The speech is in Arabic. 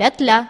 تتلى.